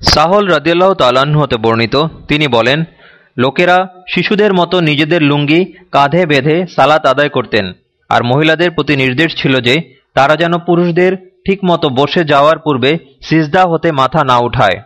সাহল রদিয়াল্লাহ তালাহ হতে বর্ণিত। তিনি বলেন, লোকেরা শিশুদের মতো নিজেদের লুঙ্গি কাঁধে বেঁধে সালাত আদায় করতেন, আর মহিলাদের প্রতি নির্দেশ ছিল যে তারা যেন পুরুষদের ঠিকমতো বসে যাওয়ার পূর্বে সিজদা হতে মাথা না উঠায়।